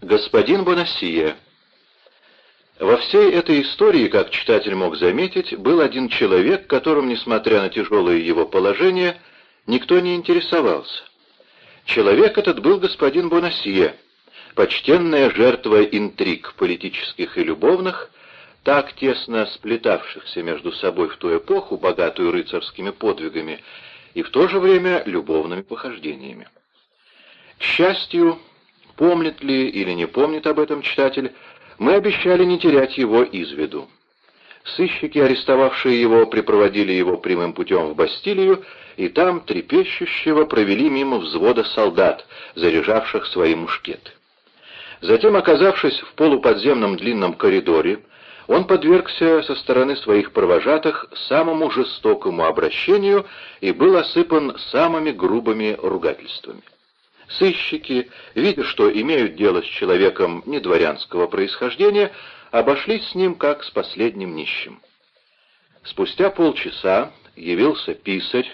Господин Бонасье Во всей этой истории, как читатель мог заметить, был один человек, которым, несмотря на тяжелое его положение, никто не интересовался. Человек этот был господин Бонасье, почтенная жертва интриг политических и любовных, так тесно сплетавшихся между собой в ту эпоху, богатую рыцарскими подвигами, и в то же время любовными похождениями. К счастью, Помнит ли или не помнит об этом читатель, мы обещали не терять его из виду. Сыщики, арестовавшие его, припроводили его прямым путем в Бастилию, и там трепещущего провели мимо взвода солдат, заряжавших свои мушкеты. Затем, оказавшись в полуподземном длинном коридоре, он подвергся со стороны своих провожатых самому жестокому обращению и был осыпан самыми грубыми ругательствами. Сыщики, видя, что имеют дело с человеком недворянского происхождения, обошлись с ним как с последним нищим. Спустя полчаса явился писарь,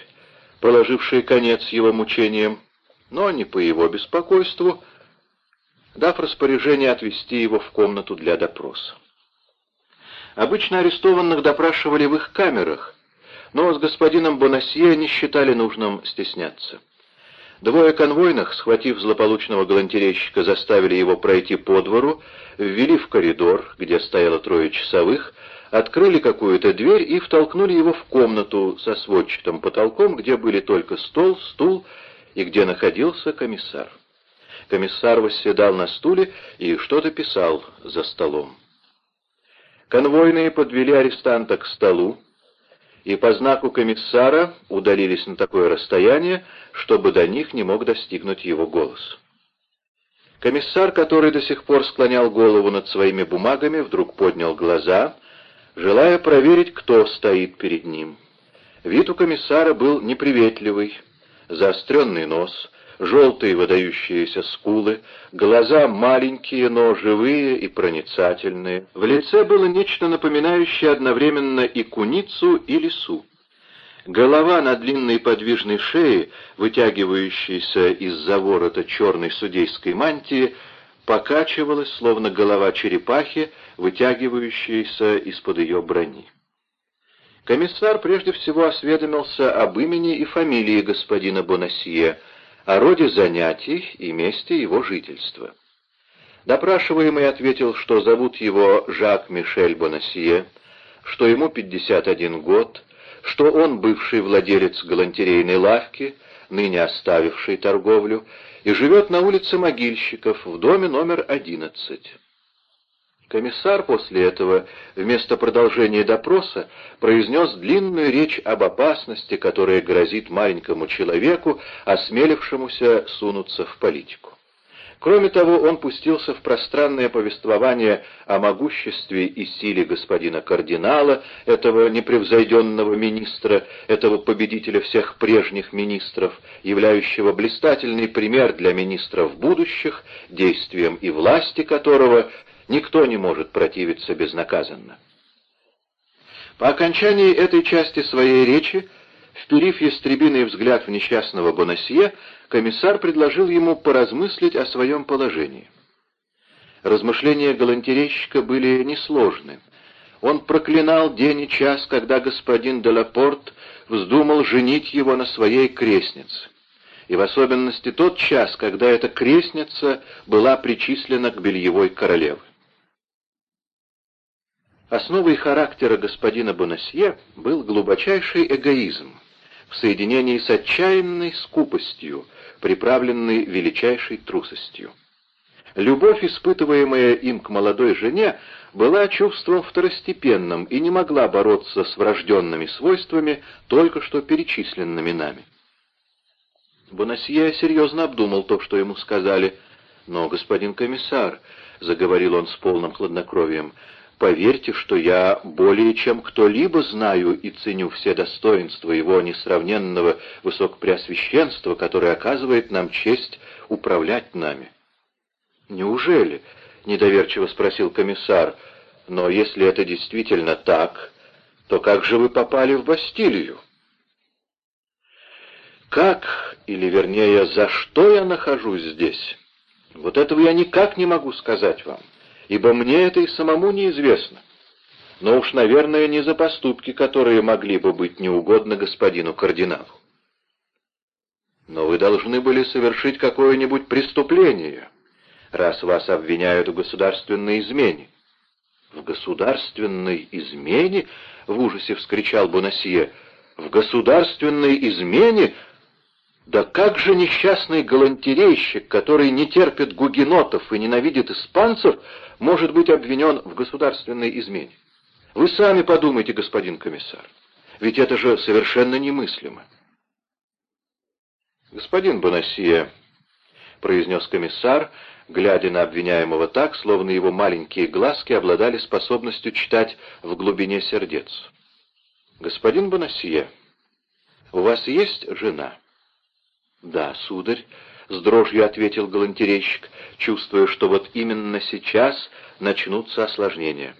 положивший конец его мучениям, но не по его беспокойству, дав распоряжение отвести его в комнату для допроса. Обычно арестованных допрашивали в их камерах, но с господином Бонасье не считали нужным стесняться. Двое конвойных, схватив злополучного галантерейщика, заставили его пройти по двору, ввели в коридор, где стояло трое часовых, открыли какую-то дверь и втолкнули его в комнату со сводчатым потолком, где были только стол, стул и где находился комиссар. Комиссар восседал на стуле и что-то писал за столом. Конвойные подвели арестанта к столу, и по знаку комиссара удалились на такое расстояние, чтобы до них не мог достигнуть его голос. Комиссар, который до сих пор склонял голову над своими бумагами, вдруг поднял глаза, желая проверить, кто стоит перед ним. Вид у комиссара был неприветливый, заостренный нос, желтые выдающиеся скулы, глаза маленькие, но живые и проницательные. В лице было нечто напоминающее одновременно и куницу, и лису. Голова на длинной подвижной шее, вытягивающейся из-за ворота черной судейской мантии, покачивалась, словно голова черепахи, вытягивающейся из-под ее брони. Комиссар прежде всего осведомился об имени и фамилии господина Бонасье, о роде занятий и месте его жительства. Допрашиваемый ответил, что зовут его Жак-Мишель Бонасье, что ему 51 год, что он бывший владелец галантерейной лавки, ныне оставивший торговлю, и живет на улице Могильщиков в доме номер 11. Комиссар после этого, вместо продолжения допроса, произнес длинную речь об опасности, которая грозит маленькому человеку, осмелившемуся сунуться в политику. Кроме того, он пустился в пространное повествование о могуществе и силе господина кардинала, этого непревзойденного министра, этого победителя всех прежних министров, являющего блистательный пример для министров будущих, действием и власти которого Никто не может противиться безнаказанно. По окончании этой части своей речи, вперив ястребиный взгляд в несчастного Бонасье, комиссар предложил ему поразмыслить о своем положении. Размышления галантерейщика были несложны. Он проклинал день и час, когда господин Делапорт вздумал женить его на своей крестнице и в особенности тот час, когда эта крестница была причислена к бельевой королеве. Основой характера господина Бонасье был глубочайший эгоизм в соединении с отчаянной скупостью, приправленной величайшей трусостью. Любовь, испытываемая им к молодой жене, была чувством второстепенным и не могла бороться с врожденными свойствами, только что перечисленными нами. Бонасье серьезно обдумал то, что ему сказали. «Но, господин комиссар», — заговорил он с полным хладнокровием, Поверьте, что я более чем кто-либо знаю и ценю все достоинства его несравненного высокопреосвященства, которое оказывает нам честь управлять нами. «Неужели?» — недоверчиво спросил комиссар. «Но если это действительно так, то как же вы попали в Бастилию?» «Как, или вернее, за что я нахожусь здесь?» Вот этого я никак не могу сказать вам, ибо мне это и самому неизвестно. Но уж, наверное, не за поступки, которые могли бы быть неугодны господину кардиналу. Но вы должны были совершить какое-нибудь преступление, раз вас обвиняют в государственной измене. «В государственной измене?» — в ужасе вскричал Бонасье. «В государственной измене? Да как же несчастный галантерейщик, который не терпит гугенотов и ненавидит испанцев, может быть обвинен в государственной измене? Вы сами подумайте, господин комиссар, ведь это же совершенно немыслимо». «Господин Бонасье», — произнес комиссар, глядя на обвиняемого так, словно его маленькие глазки обладали способностью читать в глубине сердец. «Господин Бонасье, у вас есть жена?» «Да, сударь», — с дрожью ответил галантерейщик, чувствуя, что вот именно сейчас начнутся осложнения.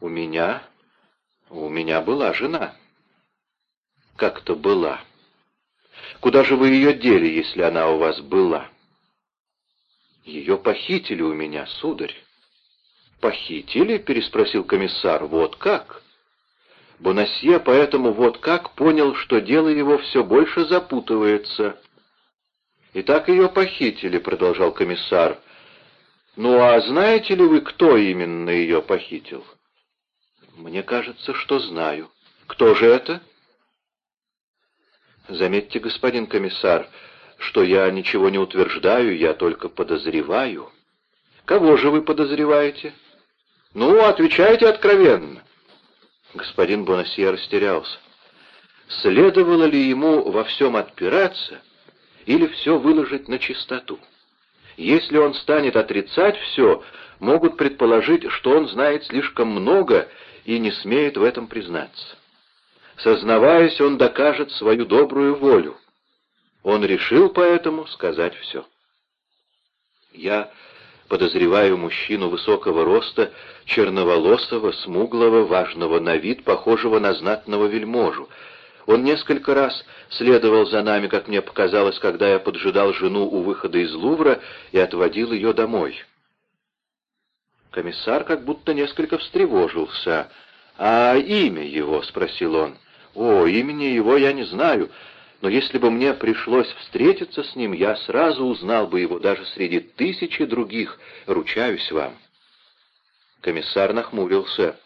«У меня... у меня была жена». «Как-то была. Куда же вы ее дели, если она у вас была?» «Ее похитили у меня, сударь». «Похитили?» — переспросил комиссар. «Вот как?» Бонасье поэтому вот как понял, что дело его все больше запутывается. «Итак, ее похитили», — продолжал комиссар. «Ну а знаете ли вы, кто именно ее похитил?» «Мне кажется, что знаю. Кто же это?» «Заметьте, господин комиссар, что я ничего не утверждаю, я только подозреваю». «Кого же вы подозреваете?» «Ну, отвечайте откровенно». Господин Бонасье растерялся. Следовало ли ему во всем отпираться или все выложить на чистоту. Если он станет отрицать все, могут предположить, что он знает слишком много и не смеет в этом признаться. Сознаваясь, он докажет свою добрую волю. Он решил поэтому сказать все. Я подозреваю мужчину высокого роста, черноволосого, смуглого, важного на вид, похожего на знатного вельможу, он несколько раз следовал за нами, как мне показалось, когда я поджидал жену у выхода из Лувра и отводил ее домой. Комиссар как будто несколько встревожился. «А имя его?» — спросил он. «О, имени его я не знаю, но если бы мне пришлось встретиться с ним, я сразу узнал бы его даже среди тысячи других, ручаюсь вам». Комиссар нахмурился.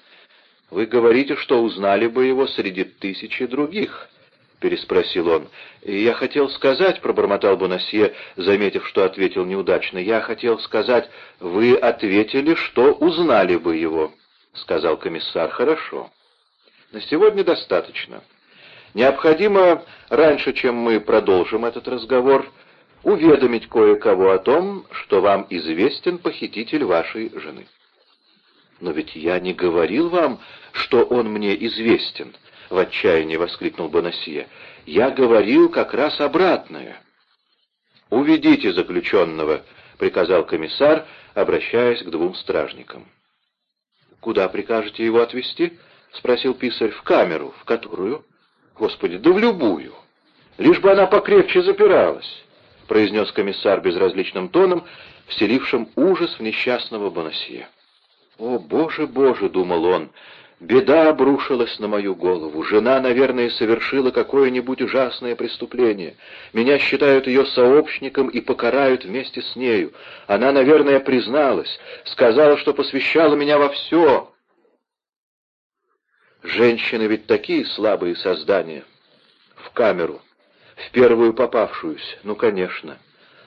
«Вы говорите, что узнали бы его среди тысячи других?» — переспросил он. «Я хотел сказать», — пробормотал Бонасье, заметив, что ответил неудачно, «я хотел сказать, вы ответили, что узнали бы его», — сказал комиссар. «Хорошо. На сегодня достаточно. Необходимо, раньше, чем мы продолжим этот разговор, уведомить кое-кого о том, что вам известен похититель вашей жены». «Но ведь я не говорил вам, что он мне известен», — в отчаянии воскликнул Бонасье. «Я говорил как раз обратное». «Уведите заключенного», — приказал комиссар, обращаясь к двум стражникам. «Куда прикажете его отвезти?» — спросил писарь. «В камеру. В которую?» «Господи, да в любую. Лишь бы она покрепче запиралась», — произнес комиссар безразличным тоном, вселившим ужас в несчастного Бонасье. «О, Боже, Боже!» — думал он. «Беда обрушилась на мою голову. Жена, наверное, совершила какое-нибудь ужасное преступление. Меня считают ее сообщником и покарают вместе с нею. Она, наверное, призналась, сказала, что посвящала меня во все». Женщины ведь такие слабые создания. В камеру, в первую попавшуюся, ну, конечно.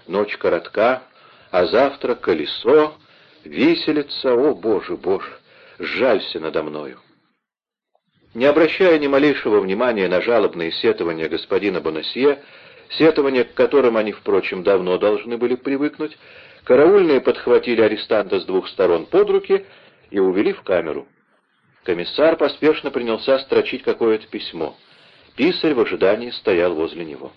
Ночь коротка, а завтра колесо Виселица, о боже, боже, жалься надо мною. Не обращая ни малейшего внимания на жалобные сетования господина Бонасье, сетования, к которым они, впрочем, давно должны были привыкнуть, караульные подхватили арестанта с двух сторон под руки и увели в камеру. Комиссар поспешно принялся строчить какое-то письмо. Писарь в ожидании стоял возле него.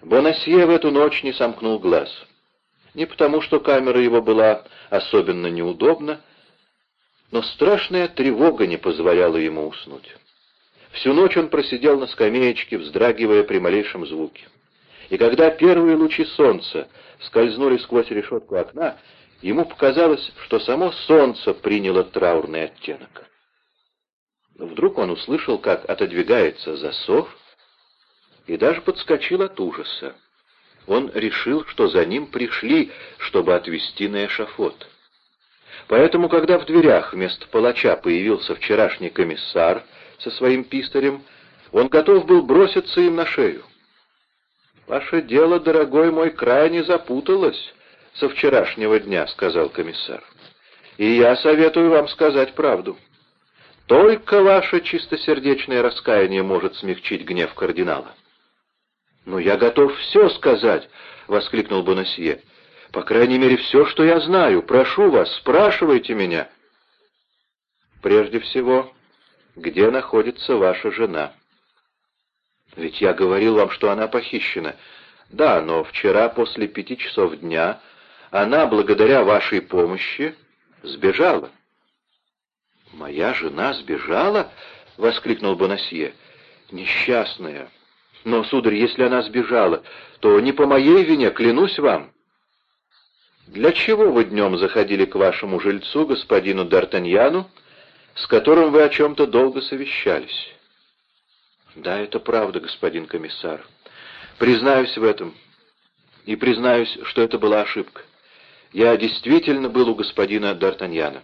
Бонасье в эту ночь не сомкнул глаз — не потому, что камера его была особенно неудобна, но страшная тревога не позволяла ему уснуть. Всю ночь он просидел на скамеечке, вздрагивая при малейшем звуке. и когда первые лучи солнца скользнули сквозь решетку окна, ему показалось, что само солнце приняло траурный оттенок. Вдруг он услышал, как отодвигается засов, и даже подскочил от ужаса. Он решил, что за ним пришли, чтобы отвезти на эшафот. Поэтому, когда в дверях вместо палача появился вчерашний комиссар со своим пистолем, он готов был броситься им на шею. «Ваше дело, дорогой мой, крайне запуталось со вчерашнего дня», — сказал комиссар. «И я советую вам сказать правду. Только ваше чистосердечное раскаяние может смягчить гнев кардинала». «Но я готов все сказать», — воскликнул Бонасье. «По крайней мере, все, что я знаю. Прошу вас, спрашивайте меня». «Прежде всего, где находится ваша жена?» Ведь я говорил вам, что она похищена. Да, но вчера после пяти часов дня она, благодаря вашей помощи, сбежала. «Моя жена сбежала?» — воскликнул Бонасье. «Несчастная. Но, сударь, если она сбежала, то не по моей вине, клянусь вам». «Для чего вы днем заходили к вашему жильцу, господину Д'Артаньяну, с которым вы о чем-то долго совещались?» Да, это правда, господин комиссар. Признаюсь в этом. И признаюсь, что это была ошибка. Я действительно был у господина Д'Артаньяна.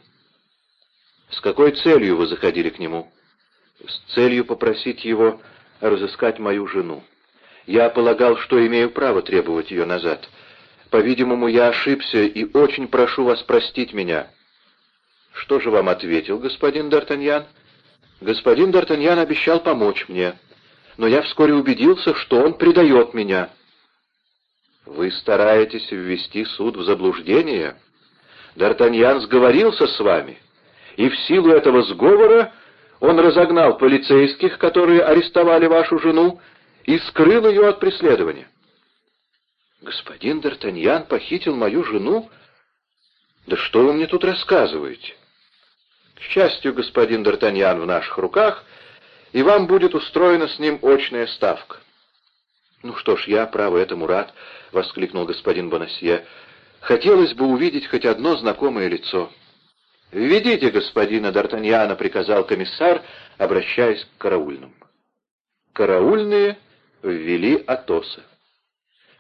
С какой целью вы заходили к нему? С целью попросить его разыскать мою жену. Я полагал, что имею право требовать ее назад. По-видимому, я ошибся и очень прошу вас простить меня. Что же вам ответил господин Д'Артаньян? Господин Д'Артаньян обещал помочь мне, но я вскоре убедился, что он предает меня. Вы стараетесь ввести суд в заблуждение? Д'Артаньян сговорился с вами, и в силу этого сговора он разогнал полицейских, которые арестовали вашу жену, и скрыл ее от преследования. Господин Д'Артаньян похитил мою жену? Да что вы мне тут рассказываете? К счастью, господин Д'Артаньян в наших руках, и вам будет устроена с ним очная ставка. «Ну что ж, я, право, этому рад», — воскликнул господин Бонасье. «Хотелось бы увидеть хоть одно знакомое лицо». «Введите господина Д'Артаньяна», — приказал комиссар, обращаясь к караульным. Караульные ввели Атоса.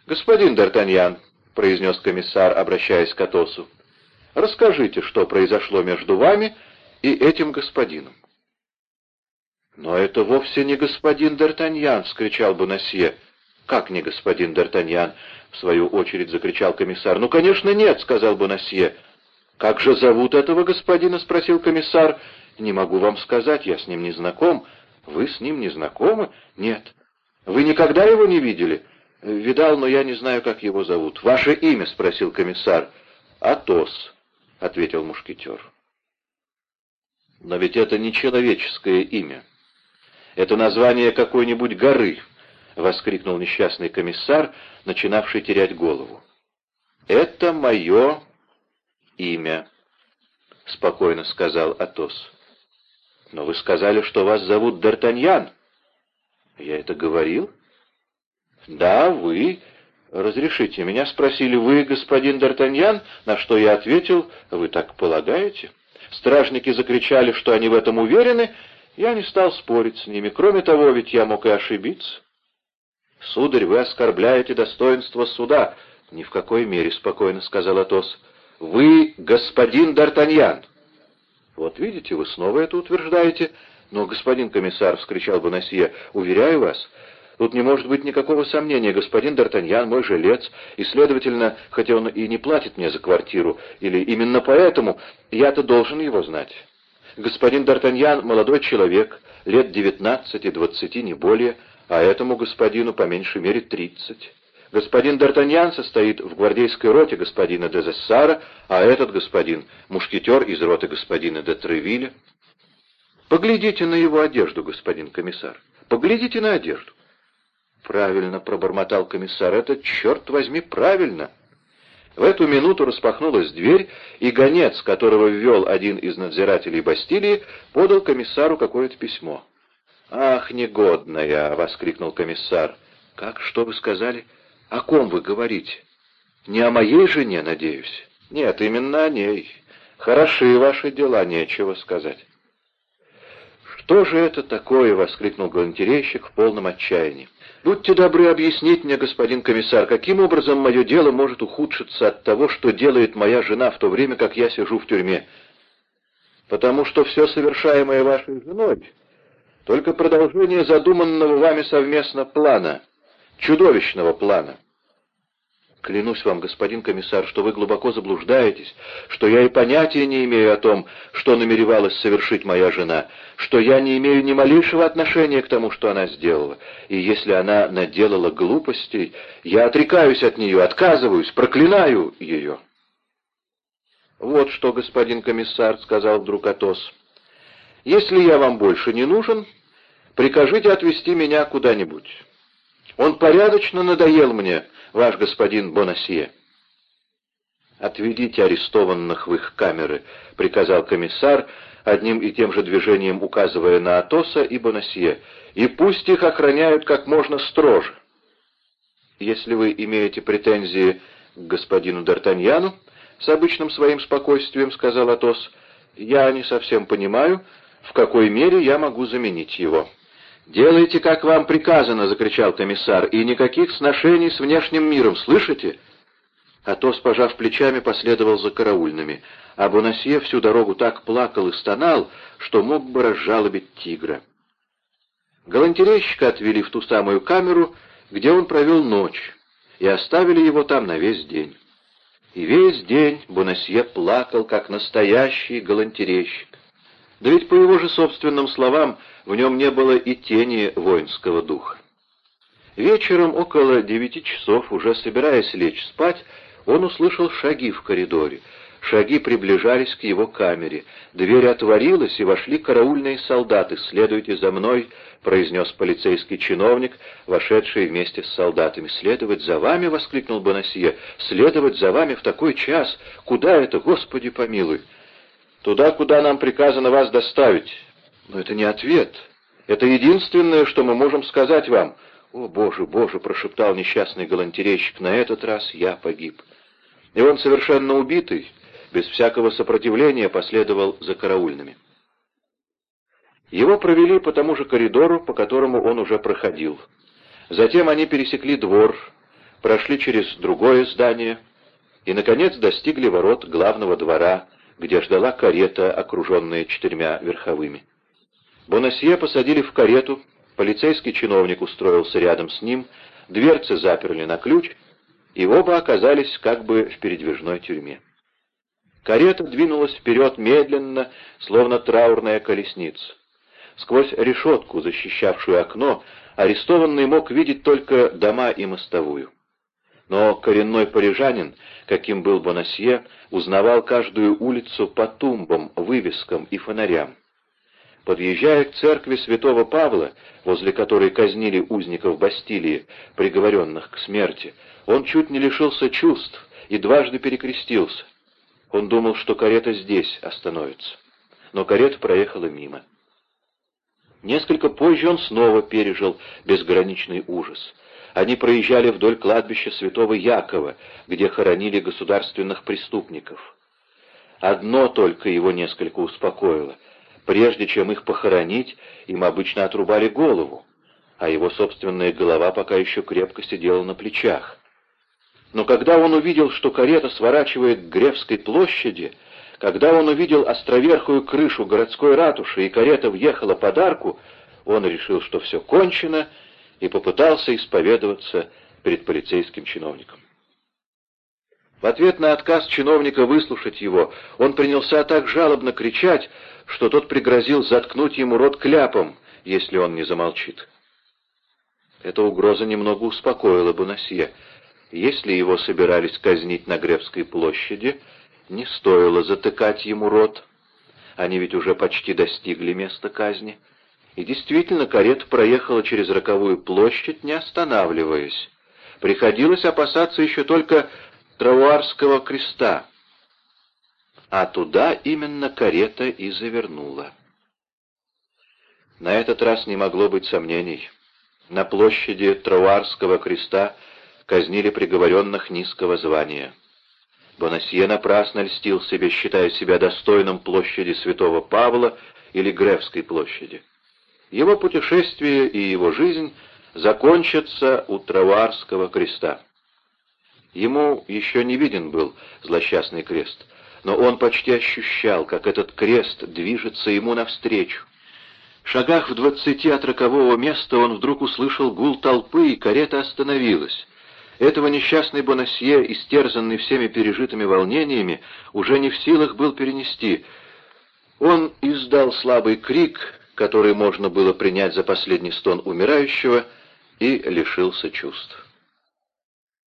«Господин Д'Артаньян», — произнес комиссар, обращаясь к Атосу, — «расскажите, что произошло между вами и этим господином». «Но это вовсе не господин Д'Артаньян!» — вскричал Бонасье. «Как не господин Д'Артаньян?» — в свою очередь закричал комиссар. «Ну, конечно, нет!» — сказал Бонасье. «Как же зовут этого господина?» — спросил комиссар. «Не могу вам сказать, я с ним не знаком». «Вы с ним не знакомы?» «Нет». «Вы никогда его не видели?» «Видал, но я не знаю, как его зовут». «Ваше имя?» — спросил комиссар. «Атос», — ответил мушкетер. «Но ведь это не человеческое имя». Это название какой-нибудь горы!» — воскликнул несчастный комиссар, начинавший терять голову. «Это мое имя», — спокойно сказал Атос. «Но вы сказали, что вас зовут Д'Артаньян». «Я это говорил?» «Да, вы. Разрешите, меня спросили, вы господин Д'Артаньян, на что я ответил, вы так полагаете?» Стражники закричали, что они в этом уверены, я не стал спорить с ними. Кроме того, ведь я мог и ошибиться. «Сударь, вы оскорбляете достоинство суда». «Ни в какой мере», — спокойно сказал Атос. «Вы господин Д'Артаньян». «Вот видите, вы снова это утверждаете». «Но, господин комиссар», — вскричал Бонасье, — «уверяю вас, тут не может быть никакого сомнения. Господин Д'Артаньян мой жилец, и, следовательно, хотя он и не платит мне за квартиру, или именно поэтому, я-то должен его знать». Господин Д'Артаньян — молодой человек, лет девятнадцати-двадцати, не более, а этому господину по меньшей мере тридцать. Господин Д'Артаньян состоит в гвардейской роте господина де Зессара, а этот господин — мушкетер из роты господина де Тревиля. Поглядите на его одежду, господин комиссар. Поглядите на одежду. Правильно, пробормотал комиссар, это, черт возьми, правильно. В эту минуту распахнулась дверь, и гонец, которого ввел один из надзирателей Бастилии, подал комиссару какое-то письмо. «Ах, негодная!» — воскликнул комиссар. «Как? Что вы сказали?» «О ком вы говорите? Не о моей жене, надеюсь?» «Нет, именно о ней. Хороши ваши дела, нечего сказать». «Что же это такое?» — воскликнул галантерейщик в полном отчаянии. «Будьте добры объяснить мне, господин комиссар, каким образом мое дело может ухудшиться от того, что делает моя жена в то время, как я сижу в тюрьме?» «Потому что все совершаемое вашей женой только продолжение задуманного вами совместно плана, чудовищного плана. Клянусь вам, господин комиссар, что вы глубоко заблуждаетесь, что я и понятия не имею о том, что намеревалась совершить моя жена, что я не имею ни малейшего отношения к тому, что она сделала, и если она наделала глупостей, я отрекаюсь от нее, отказываюсь, проклинаю ее. «Вот что, господин комиссар», — сказал вдруг Атос, — «если я вам больше не нужен, Прикажите отвезти меня куда-нибудь. Он порядочно надоел мне, ваш господин Бонасье. «Отведите арестованных в их камеры», — приказал комиссар, одним и тем же движением указывая на Атоса и Бонасье, «и пусть их охраняют как можно строже». «Если вы имеете претензии к господину Д'Артаньяну, с обычным своим спокойствием, — сказал Атос, — я не совсем понимаю, в какой мере я могу заменить его». «Делайте, как вам приказано!» — закричал комиссар. «И никаких сношений с внешним миром, слышите?» Атос, пожав плечами, последовал за караульными, а Бонасье всю дорогу так плакал и стонал, что мог бы разжалобить тигра. Галантерейщика отвели в ту самую камеру, где он провел ночь, и оставили его там на весь день. И весь день Бонасье плакал, как настоящий галантерейщик. Да ведь, по его же собственным словам, в нем не было и тени воинского духа. Вечером около девяти часов, уже собираясь лечь спать, он услышал шаги в коридоре. Шаги приближались к его камере. Дверь отворилась, и вошли караульные солдаты. «Следуйте за мной», — произнес полицейский чиновник, вошедший вместе с солдатами. «Следовать за вами?» — воскликнул Бонасье. «Следовать за вами в такой час? Куда это, Господи помилуй?» Туда, куда нам приказано вас доставить. Но это не ответ. Это единственное, что мы можем сказать вам. «О, Боже, Боже!» — прошептал несчастный галантерейщик. «На этот раз я погиб». И он, совершенно убитый, без всякого сопротивления, последовал за караульными. Его провели по тому же коридору, по которому он уже проходил. Затем они пересекли двор, прошли через другое здание и, наконец, достигли ворот главного двора, где ждала карета, окруженная четырьмя верховыми. Бонасье посадили в карету, полицейский чиновник устроился рядом с ним, дверцы заперли на ключ, и оба оказались как бы в передвижной тюрьме. Карета двинулась вперед медленно, словно траурная колесница. Сквозь решетку, защищавшую окно, арестованный мог видеть только дома и мостовую. Но коренной парижанин, каким был Бонасье, узнавал каждую улицу по тумбам, вывескам и фонарям. Подъезжая к церкви святого Павла, возле которой казнили узников Бастилии, приговоренных к смерти, он чуть не лишился чувств и дважды перекрестился. Он думал, что карета здесь остановится. Но карета проехала мимо. Несколько позже он снова пережил безграничный ужас — они проезжали вдоль кладбища святого Якова, где хоронили государственных преступников. Одно только его несколько успокоило. Прежде чем их похоронить, им обычно отрубали голову, а его собственная голова пока еще крепко сидела на плечах. Но когда он увидел, что карета сворачивает к Гревской площади, когда он увидел островерхую крышу городской ратуши и карета въехала под арку, он решил, что все кончено, и попытался исповедоваться перед полицейским чиновником. В ответ на отказ чиновника выслушать его, он принялся так жалобно кричать, что тот пригрозил заткнуть ему рот кляпом, если он не замолчит. Эта угроза немного успокоила Бонасье. Если его собирались казнить на Гребской площади, не стоило затыкать ему рот. Они ведь уже почти достигли места казни. И действительно, карета проехала через роковую площадь, не останавливаясь. Приходилось опасаться еще только Травуарского креста. А туда именно карета и завернула. На этот раз не могло быть сомнений. На площади Травуарского креста казнили приговоренных низкого звания. Бонасье напрасно льстил себе, считая себя достойным площади Святого Павла или Гревской площади. Его путешествие и его жизнь закончатся у Траварского креста. Ему еще не виден был злосчастный крест, но он почти ощущал, как этот крест движется ему навстречу. Шагах в двадцати от рокового места он вдруг услышал гул толпы, и карета остановилась. Этого несчастный Бонасье, истерзанный всеми пережитыми волнениями, уже не в силах был перенести. Он издал слабый крик, который можно было принять за последний стон умирающего, и лишился чувств.